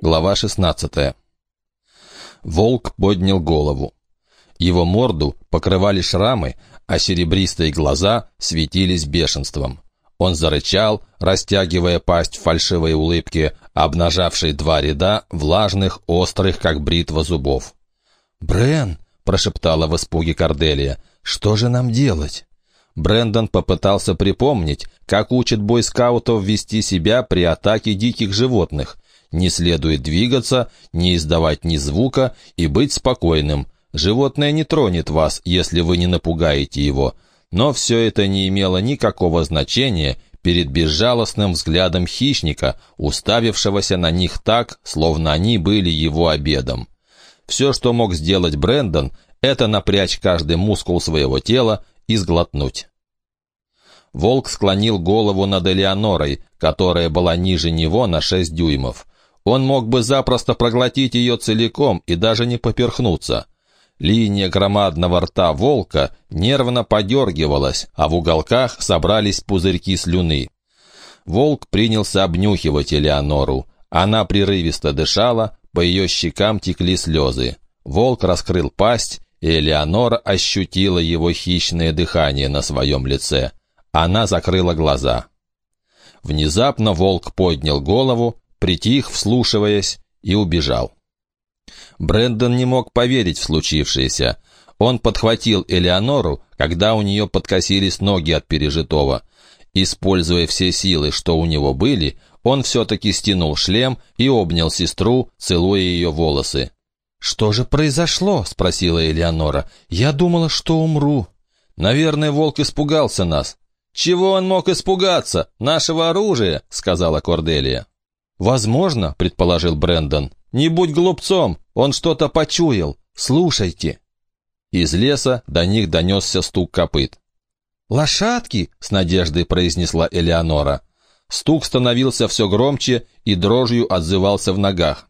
Глава 16. Волк поднял голову. Его морду покрывали шрамы, а серебристые глаза светились бешенством. Он зарычал, растягивая пасть в фальшивой улыбке, обнажавшей два ряда влажных, острых, как бритва зубов. «Брен!» — прошептала в испуге Корделия. «Что же нам делать?» Брендон попытался припомнить, как учат бойскаутов вести себя при атаке диких животных, не следует двигаться, не издавать ни звука и быть спокойным. Животное не тронет вас, если вы не напугаете его. Но все это не имело никакого значения перед безжалостным взглядом хищника, уставившегося на них так, словно они были его обедом. Все, что мог сделать Брэндон, это напрячь каждый мускул своего тела и сглотнуть. Волк склонил голову над Элеонорой, которая была ниже него на шесть дюймов. Он мог бы запросто проглотить ее целиком и даже не поперхнуться. Линия громадного рта волка нервно подергивалась, а в уголках собрались пузырьки слюны. Волк принялся обнюхивать Элеонору. Она прерывисто дышала, по ее щекам текли слезы. Волк раскрыл пасть, и Элеонора ощутила его хищное дыхание на своем лице. Она закрыла глаза. Внезапно волк поднял голову, притих, вслушиваясь, и убежал. Брендон не мог поверить в случившееся. Он подхватил Элеонору, когда у нее подкосились ноги от пережитого. Используя все силы, что у него были, он все-таки стянул шлем и обнял сестру, целуя ее волосы. «Что же произошло?» — спросила Элеонора. «Я думала, что умру». «Наверное, волк испугался нас». «Чего он мог испугаться? Нашего оружия?» — сказала Корделия. «Возможно», — предположил Брендон. «Не будь глупцом, он что-то почуял. Слушайте». Из леса до них донесся стук копыт. «Лошадки!» — с надеждой произнесла Элеонора. Стук становился все громче и дрожью отзывался в ногах.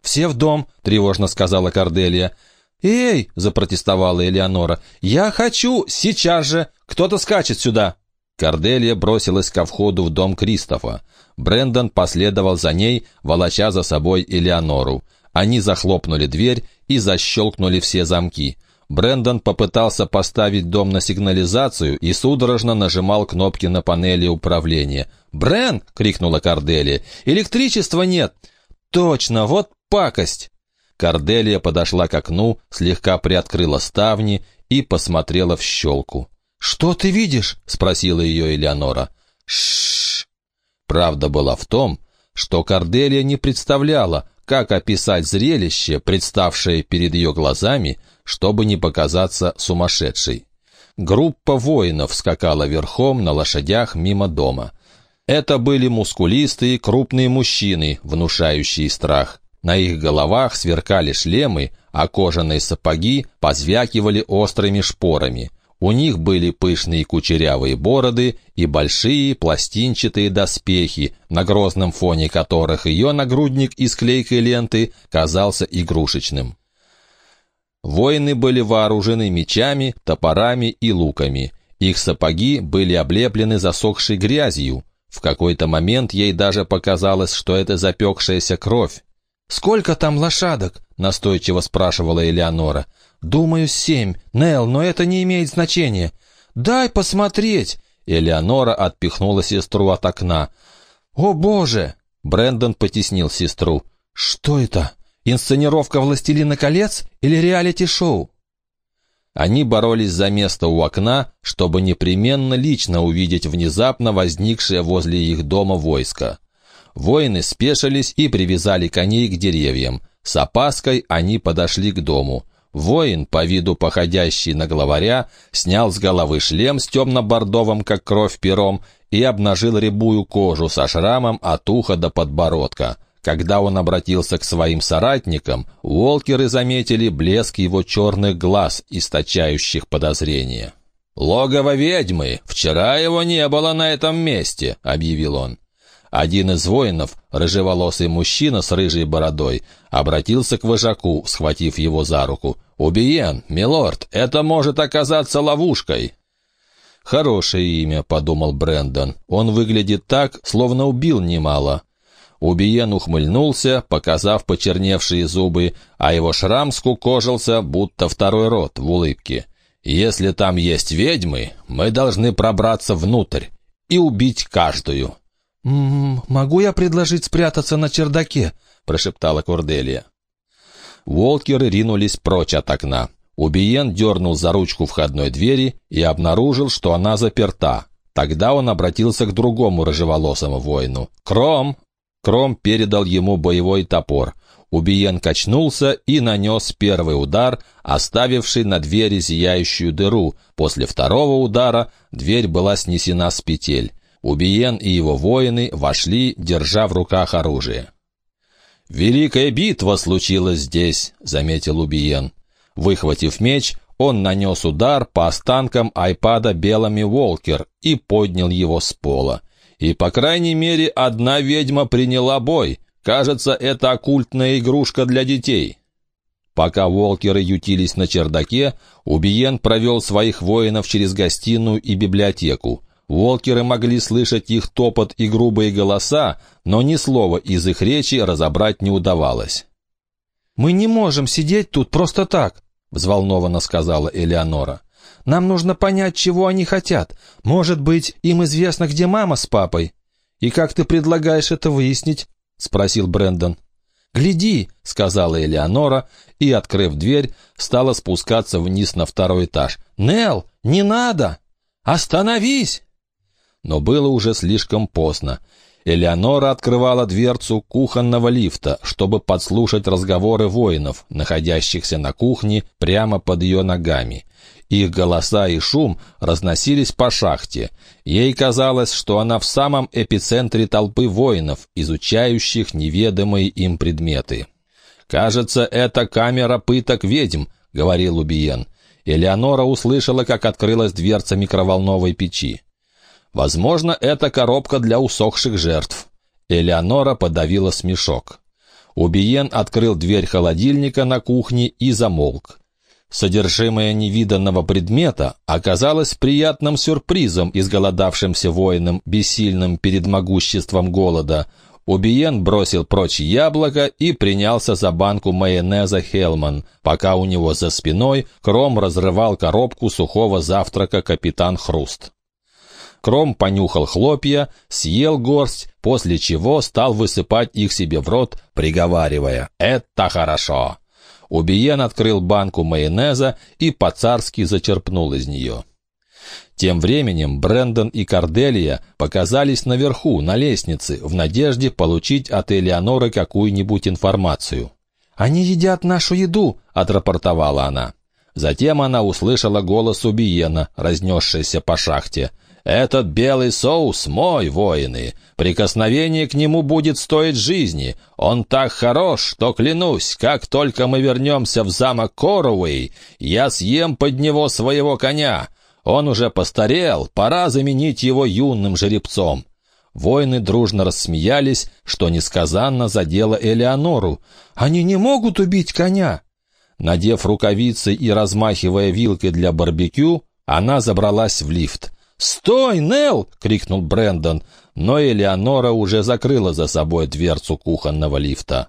«Все в дом», — тревожно сказала Корделия. «Эй!» — запротестовала Элеонора. «Я хочу! Сейчас же! Кто-то скачет сюда!» Корделия бросилась ко входу в дом Кристофа. Брендон последовал за ней, волоча за собой Элеонору. Они захлопнули дверь и защелкнули все замки. Брендон попытался поставить дом на сигнализацию и судорожно нажимал кнопки на панели управления. «Брен!» — крикнула Корделия. «Электричества нет!» «Точно, вот пакость!» Корделия подошла к окну, слегка приоткрыла ставни и посмотрела в щелку. «Что ты видишь?» — спросила ее Элеонора. «Шшш!» Правда была в том, что Корделия не представляла, как описать зрелище, представшее перед ее глазами, чтобы не показаться сумасшедшей. Группа воинов скакала верхом на лошадях мимо дома. Это были мускулистые, крупные мужчины, внушающие страх. На их головах сверкали шлемы, а кожаные сапоги позвякивали острыми шпорами. У них были пышные кучерявые бороды и большие пластинчатые доспехи, на грозном фоне которых ее нагрудник из клейкой ленты казался игрушечным. Воины были вооружены мечами, топорами и луками. Их сапоги были облеплены засохшей грязью. В какой-то момент ей даже показалось, что это запекшаяся кровь. «Сколько там лошадок?» — настойчиво спрашивала Элеонора. «Думаю, семь. Нел, но это не имеет значения. Дай посмотреть!» Элеонора отпихнула сестру от окна. «О, Боже!» Брендон потеснил сестру. «Что это? Инсценировка «Властелина колец» или реалити-шоу?» Они боролись за место у окна, чтобы непременно лично увидеть внезапно возникшее возле их дома войско. Воины спешились и привязали коней к деревьям. С опаской они подошли к дому. Воин, по виду походящий на главаря, снял с головы шлем с темно-бордовым, как кровь, пером и обнажил рябую кожу со шрамом от уха до подбородка. Когда он обратился к своим соратникам, уолкеры заметили блеск его черных глаз, источающих подозрения. «Логово ведьмы! Вчера его не было на этом месте!» — объявил он. Один из воинов, рыжеволосый мужчина с рыжей бородой, обратился к вожаку, схватив его за руку. «Убиен, милорд, это может оказаться ловушкой!» «Хорошее имя», — подумал Брэндон. «Он выглядит так, словно убил немало». Убиен ухмыльнулся, показав почерневшие зубы, а его шрам скукожился, будто второй рот в улыбке. «Если там есть ведьмы, мы должны пробраться внутрь и убить каждую». «М -м, «Могу я предложить спрятаться на чердаке?» — прошептала Корделия. Волкеры ринулись прочь от окна. Убиен дернул за ручку входной двери и обнаружил, что она заперта. Тогда он обратился к другому рыжеволосому воину. «Кром!» Кром передал ему боевой топор. Убиен качнулся и нанес первый удар, оставивший на двери зияющую дыру. После второго удара дверь была снесена с петель. Убиен и его воины вошли, держа в руках оружие. «Великая битва случилась здесь», — заметил Убиен. Выхватив меч, он нанес удар по останкам айпада Белами Волкер и поднял его с пола. И, по крайней мере, одна ведьма приняла бой. Кажется, это оккультная игрушка для детей. Пока волкеры ютились на чердаке, Убиен провел своих воинов через гостиную и библиотеку. Волкеры могли слышать их топот и грубые голоса, но ни слова из их речи разобрать не удавалось. «Мы не можем сидеть тут просто так», — взволнованно сказала Элеонора. «Нам нужно понять, чего они хотят. Может быть, им известно, где мама с папой?» «И как ты предлагаешь это выяснить?» — спросил Брэндон. «Гляди», — сказала Элеонора, и, открыв дверь, стала спускаться вниз на второй этаж. «Нелл, не надо! Остановись!» Но было уже слишком поздно. Элеонора открывала дверцу кухонного лифта, чтобы подслушать разговоры воинов, находящихся на кухне прямо под ее ногами. Их голоса и шум разносились по шахте. Ей казалось, что она в самом эпицентре толпы воинов, изучающих неведомые им предметы. «Кажется, это камера пыток ведьм», — говорил Убиен. Элеонора услышала, как открылась дверца микроволновой печи. Возможно, это коробка для усохших жертв. Элеонора подавила смешок. Убиен открыл дверь холодильника на кухне и замолк. Содержимое невиданного предмета оказалось приятным сюрпризом изголодавшимся воинам, бессильным перед могуществом голода. Убиен бросил прочь яблоко и принялся за банку майонеза «Хелман», пока у него за спиной Кром разрывал коробку сухого завтрака «Капитан Хруст». Кром понюхал хлопья, съел горсть, после чего стал высыпать их себе в рот, приговаривая «Это хорошо!». Убиен открыл банку майонеза и по-царски зачерпнул из нее. Тем временем Брендон и Корделия показались наверху, на лестнице, в надежде получить от Элеоноры какую-нибудь информацию. «Они едят нашу еду», — отрапортовала она. Затем она услышала голос Убиена, разнесшийся по шахте — этот белый соус мой, воины. Прикосновение к нему будет стоить жизни. Он так хорош, что, клянусь, как только мы вернемся в замок Коруэй, я съем под него своего коня. Он уже постарел, пора заменить его юным жеребцом». Воины дружно рассмеялись, что несказанно задело Элеонору. «Они не могут убить коня!» Надев рукавицы и размахивая вилкой для барбекю, она забралась в лифт. «Стой, Нелл!» — крикнул Брэндон, но Элеонора уже закрыла за собой дверцу кухонного лифта.